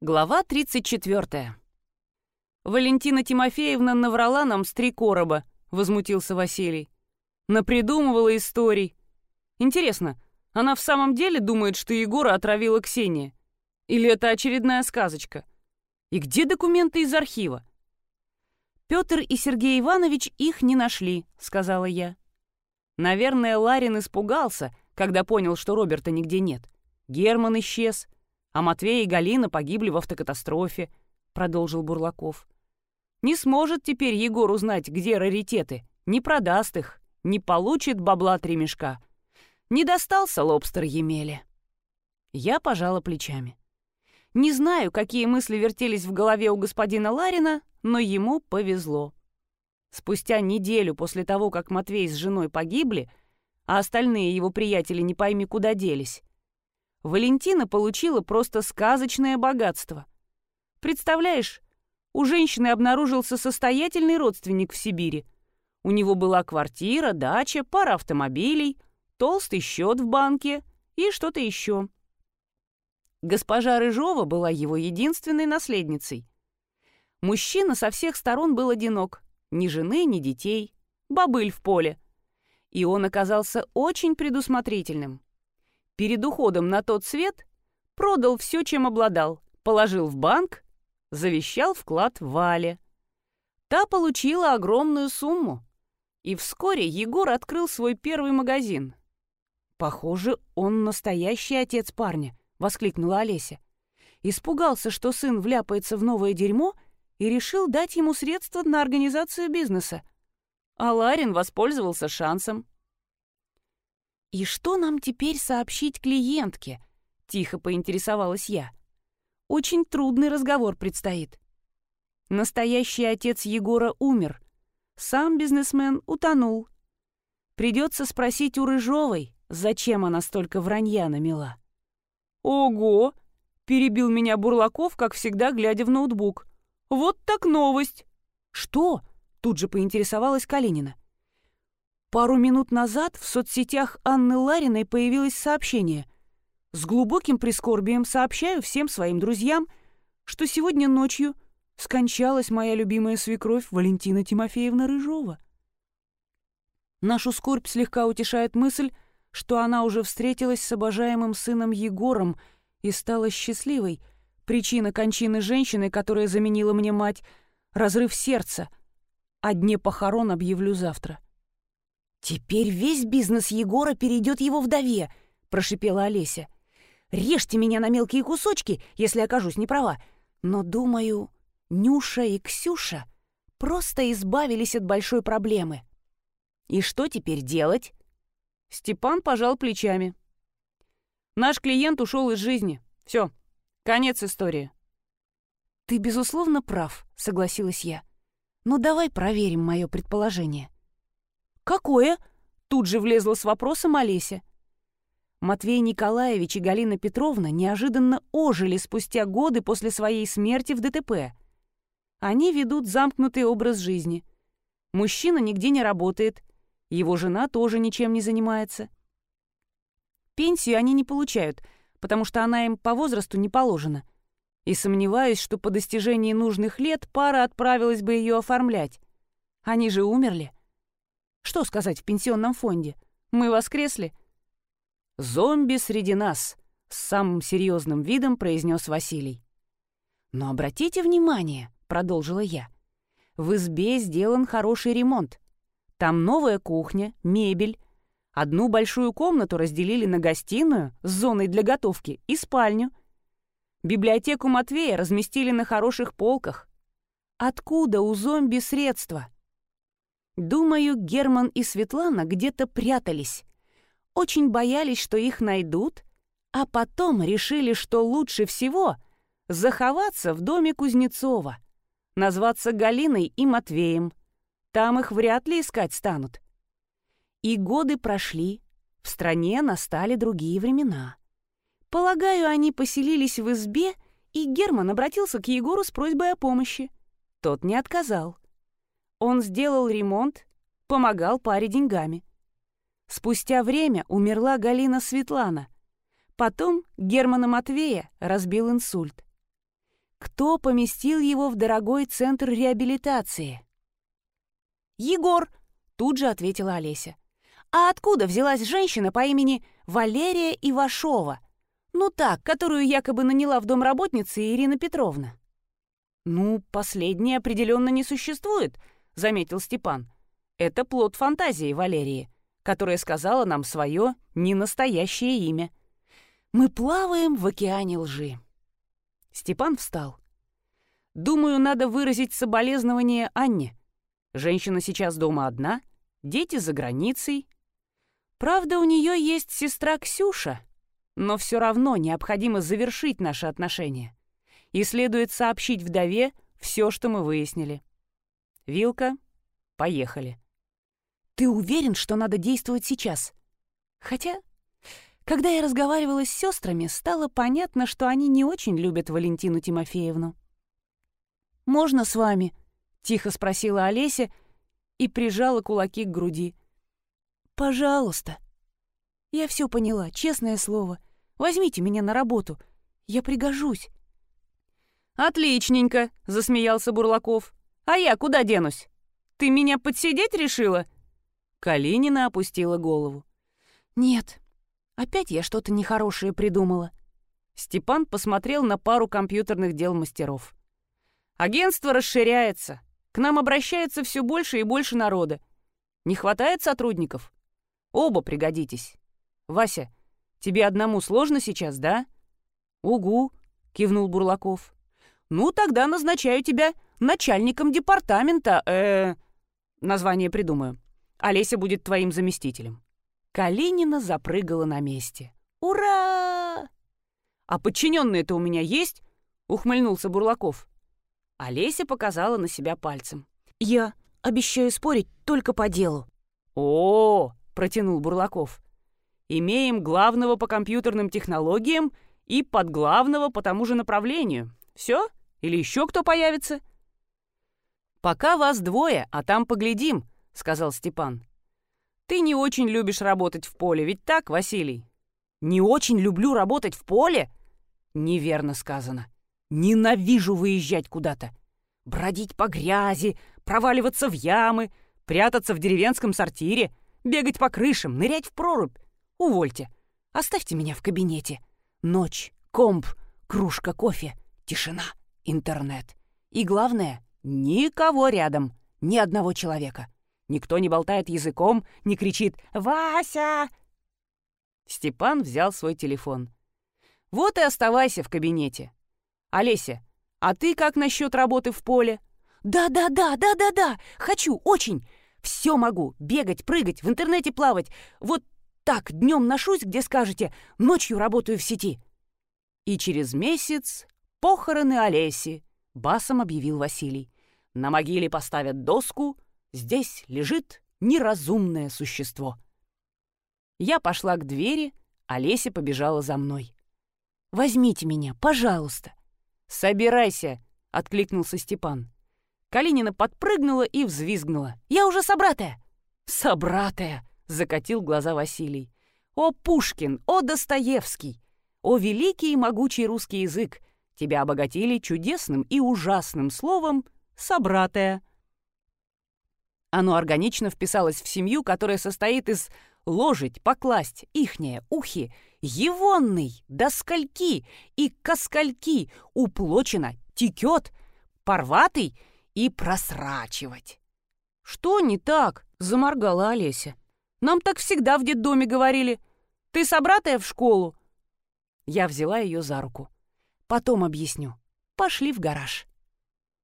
Глава 34. «Валентина Тимофеевна наврала нам с три короба», — возмутился Василий. «Напридумывала историй. Интересно, она в самом деле думает, что Егора отравила Ксения? Или это очередная сказочка? И где документы из архива?» «Петр и Сергей Иванович их не нашли», — сказала я. Наверное, Ларин испугался, когда понял, что Роберта нигде нет. Герман исчез — а Матвей и Галина погибли в автокатастрофе», — продолжил Бурлаков. «Не сможет теперь Егор узнать, где раритеты, не продаст их, не получит бабла три мешка. Не достался лобстер Емеле». Я пожала плечами. Не знаю, какие мысли вертелись в голове у господина Ларина, но ему повезло. Спустя неделю после того, как Матвей с женой погибли, а остальные его приятели не пойми куда делись, Валентина получила просто сказочное богатство. Представляешь, у женщины обнаружился состоятельный родственник в Сибири. У него была квартира, дача, пара автомобилей, толстый счет в банке и что-то еще. Госпожа Рыжова была его единственной наследницей. Мужчина со всех сторон был одинок. Ни жены, ни детей. Бобыль в поле. И он оказался очень предусмотрительным. Перед уходом на тот свет продал все, чем обладал, положил в банк, завещал вклад Вале. Та получила огромную сумму, и вскоре Егор открыл свой первый магазин. «Похоже, он настоящий отец парня», — воскликнула Олеся. Испугался, что сын вляпается в новое дерьмо, и решил дать ему средства на организацию бизнеса. А Ларин воспользовался шансом. «И что нам теперь сообщить клиентке?» — тихо поинтересовалась я. «Очень трудный разговор предстоит. Настоящий отец Егора умер. Сам бизнесмен утонул. Придется спросить у Рыжовой, зачем она столько вранья намела». «Ого!» — перебил меня Бурлаков, как всегда, глядя в ноутбук. «Вот так новость!» «Что?» — тут же поинтересовалась Калинина. Пару минут назад в соцсетях Анны Лариной появилось сообщение. С глубоким прискорбием сообщаю всем своим друзьям, что сегодня ночью скончалась моя любимая свекровь Валентина Тимофеевна Рыжова. Нашу скорбь слегка утешает мысль, что она уже встретилась с обожаемым сыном Егором и стала счастливой. Причина кончины женщины, которая заменила мне мать, — разрыв сердца. О дне похорон объявлю завтра. — «Теперь весь бизнес Егора перейдет его вдове», — прошипела Олеся. «Режьте меня на мелкие кусочки, если окажусь неправа. Но, думаю, Нюша и Ксюша просто избавились от большой проблемы. И что теперь делать?» Степан пожал плечами. «Наш клиент ушел из жизни. Все, конец истории». «Ты, безусловно, прав», — согласилась я. «Но давай проверим мое предположение». «Какое?» — тут же влезла с вопросом Олеся. Матвей Николаевич и Галина Петровна неожиданно ожили спустя годы после своей смерти в ДТП. Они ведут замкнутый образ жизни. Мужчина нигде не работает, его жена тоже ничем не занимается. Пенсию они не получают, потому что она им по возрасту не положена. И сомневаюсь, что по достижении нужных лет пара отправилась бы ее оформлять. Они же умерли. Что сказать в пенсионном фонде? Мы воскресли?» «Зомби среди нас», — с самым серьезным видом произнес Василий. «Но обратите внимание», — продолжила я, — «в избе сделан хороший ремонт. Там новая кухня, мебель. Одну большую комнату разделили на гостиную с зоной для готовки и спальню. Библиотеку Матвея разместили на хороших полках. Откуда у зомби средства?» Думаю, Герман и Светлана где-то прятались. Очень боялись, что их найдут, а потом решили, что лучше всего заховаться в доме Кузнецова, назваться Галиной и Матвеем. Там их вряд ли искать станут. И годы прошли, в стране настали другие времена. Полагаю, они поселились в избе, и Герман обратился к Егору с просьбой о помощи. Тот не отказал. Он сделал ремонт, помогал паре деньгами. Спустя время умерла Галина Светлана. Потом Германа Матвея разбил инсульт. кто поместил его в дорогой центр реабилитации. «Егор», — тут же ответила Олеся. «А откуда взялась женщина по имени Валерия Ивашова? Ну так, которую якобы наняла в домработнице Ирина Петровна». «Ну, последнее определенно не существует», — заметил Степан. «Это плод фантазии Валерии, которая сказала нам свое ненастоящее имя. Мы плаваем в океане лжи». Степан встал. «Думаю, надо выразить соболезнование Анне. Женщина сейчас дома одна, дети за границей. Правда, у нее есть сестра Ксюша, но все равно необходимо завершить наши отношения. И следует сообщить вдове все, что мы выяснили. Вилка, поехали. Ты уверен, что надо действовать сейчас? Хотя когда я разговаривала с сестрами, стало понятно, что они не очень любят Валентину Тимофеевну. «Можно с вами?» — тихо спросила Олеся и прижала кулаки к груди. «Пожалуйста». «Я все поняла, честное слово. Возьмите меня на работу. Я пригожусь». «Отличненько», — засмеялся Бурлаков. «А я куда денусь? Ты меня подсидеть решила?» Калинина опустила голову. «Нет, Опять я что-то нехорошее придумала. Степан посмотрел на пару компьютерных дел мастеров. Агентство расширяется. К нам обращается все больше и больше народа. Не хватает сотрудников? Оба пригодитесь. Вася, тебе одному сложно сейчас, да? Угу, кивнул Бурлаков. Ну, тогда назначаю тебя начальником департамента, э, название придумаю. Олеся будет твоим заместителем. Калинина запрыгала на месте. «Ура!» «А подчиненные-то у меня есть?» — ухмыльнулся Бурлаков. Олеся показала на себя пальцем. «Я обещаю спорить только по делу». «О!» — протянул Бурлаков. «Имеем главного по компьютерным технологиям и подглавного по тому же направлению. Все? Или еще кто появится?» «Пока вас двое, а там поглядим», — сказал Степан. Ты не очень любишь работать в поле, ведь так, Василий? Не очень люблю работать в поле? Неверно сказано. Ненавижу выезжать куда-то. Бродить по грязи, проваливаться в ямы, прятаться в деревенском сортире, бегать по крышам, нырять в прорубь. Увольте. Оставьте меня в кабинете. Ночь, комп, кружка кофе, тишина, интернет. И главное, никого рядом, ни одного человека. Никто не болтает языком, не кричит «Вася!». Степан взял свой телефон. «Вот и оставайся в кабинете. Олеся, а ты как насчет работы в поле?» «Да-да-да, да-да-да! Хочу, очень! Все могу! Бегать, прыгать, в интернете плавать. Вот так днем ношусь, где скажете, ночью работаю в сети». И через месяц похороны Олеси, басом объявил Василий. На могиле поставят доску — Здесь лежит неразумное существо. Я пошла к двери, а Леся побежала за мной. «Возьмите меня, пожалуйста». «Собирайся», — откликнулся Степан. Калинина подпрыгнула и взвизгнула. «Я уже собратая!» «Собратая!» — закатил глаза Василий. «О, Пушкин! О, Достоевский! О, великий и могучий русский язык! Тебя обогатили чудесным и ужасным словом «собратая». Оно органично вписалось в семью, которая состоит из ложить, покласть, ихнее, ухи, егонный, доскольки и коскольки, уплочено, текет, порватый и просрачивать. «Что не так?» — заморгала Олеся. «Нам так всегда в детдоме говорили. Ты собратая в школу?» Я взяла ее за руку. «Потом объясню. Пошли в гараж».